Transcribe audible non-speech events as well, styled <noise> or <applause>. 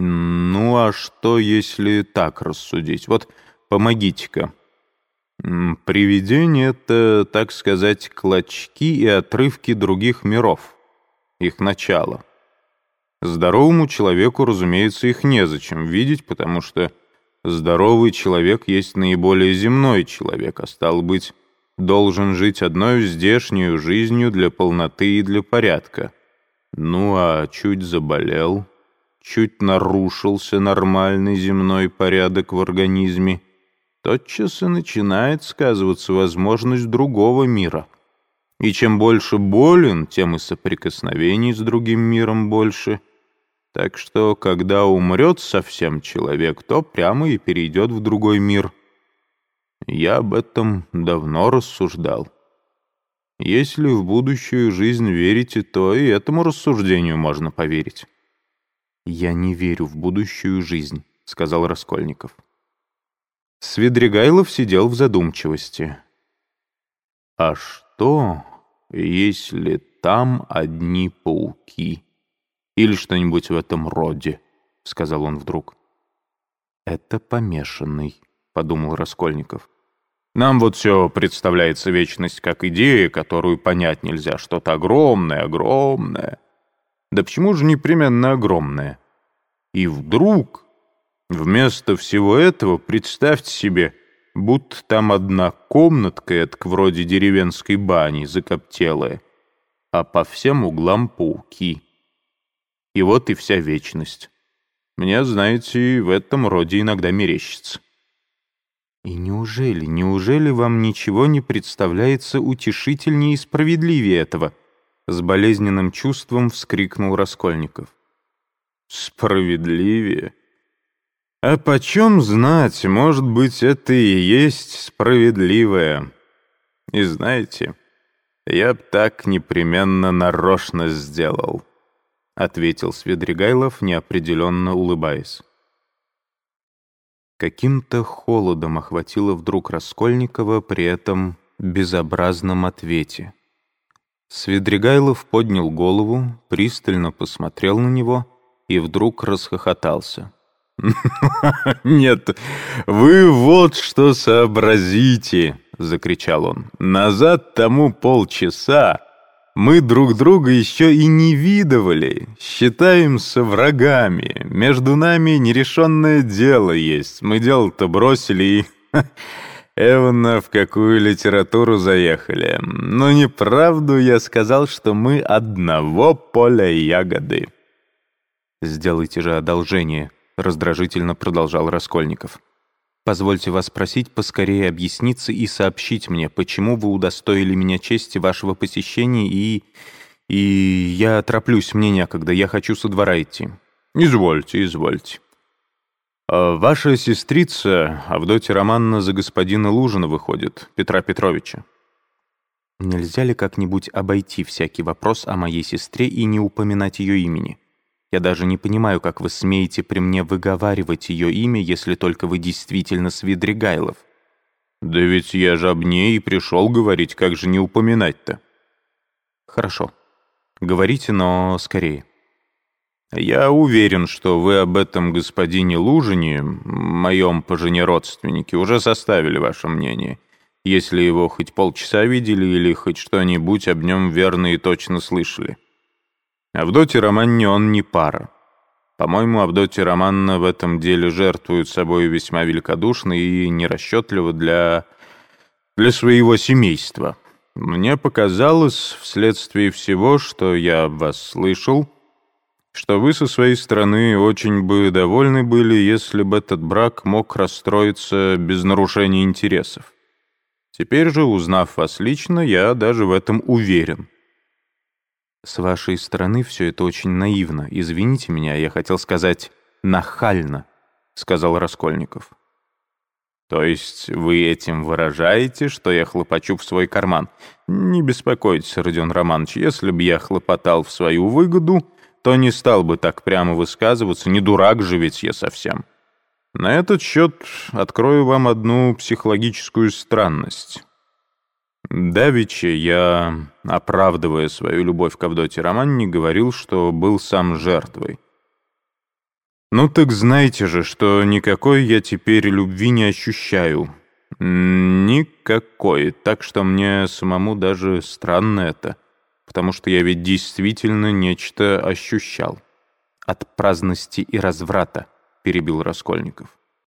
Ну а что, если так рассудить? Вот помогите-ка. Привидение — это, так сказать, клочки и отрывки других миров, их начало. Здоровому человеку, разумеется, их незачем видеть, потому что здоровый человек есть наиболее земной человек, а стал быть, должен жить одной здешнюю жизнью для полноты и для порядка. Ну а чуть заболел, чуть нарушился нормальный земной порядок в организме, тотчас и начинает сказываться возможность другого мира. И чем больше болен, тем и соприкосновений с другим миром больше — так что, когда умрет совсем человек, то прямо и перейдет в другой мир. Я об этом давно рассуждал. Если в будущую жизнь верите, то и этому рассуждению можно поверить. «Я не верю в будущую жизнь», — сказал Раскольников. Свидригайлов сидел в задумчивости. «А что, если там одни пауки?» Или что-нибудь в этом роде», — сказал он вдруг. «Это помешанный», — подумал Раскольников. «Нам вот все представляется вечность как идея, которую понять нельзя, что-то огромное, огромное. Да почему же непременно огромное? И вдруг, вместо всего этого, представьте себе, будто там одна комнатка, это вроде деревенской бани, закоптелая, а по всем углам пауки». И вот и вся вечность. Мне, знаете, в этом роде иногда мерещится. И неужели, неужели вам ничего не представляется утешительнее и справедливее этого? С болезненным чувством вскрикнул Раскольников. Справедливее? А почем знать, может быть, это и есть справедливое. И знаете, я б так непременно нарочно сделал ответил Свидригайлов, неопределенно улыбаясь. Каким-то холодом охватило вдруг Раскольникова при этом безобразном ответе. Свидригайлов поднял голову, пристально посмотрел на него и вдруг расхохотался. <laughs> «Нет, вы вот что сообразите!» — закричал он. «Назад тому полчаса мы друг друга еще и не видывали, считаемся врагами. Между нами нерешенное дело есть. Мы дело-то бросили и... <laughs> Эвана в какую литературу заехали. Но неправду я сказал, что мы одного поля ягоды. «Сделайте же одолжение», — раздражительно продолжал Раскольников. Позвольте вас просить поскорее объясниться и сообщить мне, почему вы удостоили меня чести вашего посещения и... и... я тороплюсь, мне некогда, я хочу со двора идти». «Извольте, извольте». А «Ваша сестрица, Авдотья Романна, за господина Лужина выходит, Петра Петровича». «Нельзя ли как-нибудь обойти всякий вопрос о моей сестре и не упоминать ее имени?» Я даже не понимаю, как вы смеете при мне выговаривать ее имя, если только вы действительно Свидригайлов. Да ведь я же об ней и пришел говорить, как же не упоминать-то? Хорошо. Говорите, но скорее. Я уверен, что вы об этом господине Лужине, моем по жене родственнике, уже составили ваше мнение, если его хоть полчаса видели или хоть что-нибудь об нем верно и точно слышали. Авдотья Романне он не пара. По-моему, Авдотья Романна в этом деле жертвует собой весьма великодушно и нерасчетливо для... для своего семейства. Мне показалось, вследствие всего, что я вас слышал, что вы со своей стороны очень бы довольны были, если бы этот брак мог расстроиться без нарушения интересов. Теперь же, узнав вас лично, я даже в этом уверен. «С вашей стороны все это очень наивно. Извините меня, я хотел сказать «нахально», — сказал Раскольников. «То есть вы этим выражаете, что я хлопочу в свой карман? Не беспокойтесь, Родион Романович, если бы я хлопотал в свою выгоду, то не стал бы так прямо высказываться, не дурак же ведь я совсем. На этот счет открою вам одну психологическую странность». Давича я, оправдывая свою любовь к Авдоте Романне, говорил, что был сам жертвой. Ну так знаете же, что никакой я теперь любви не ощущаю. Никакой. Так что мне самому даже странно это. Потому что я ведь действительно нечто ощущал. От праздности и разврата, перебил Раскольников.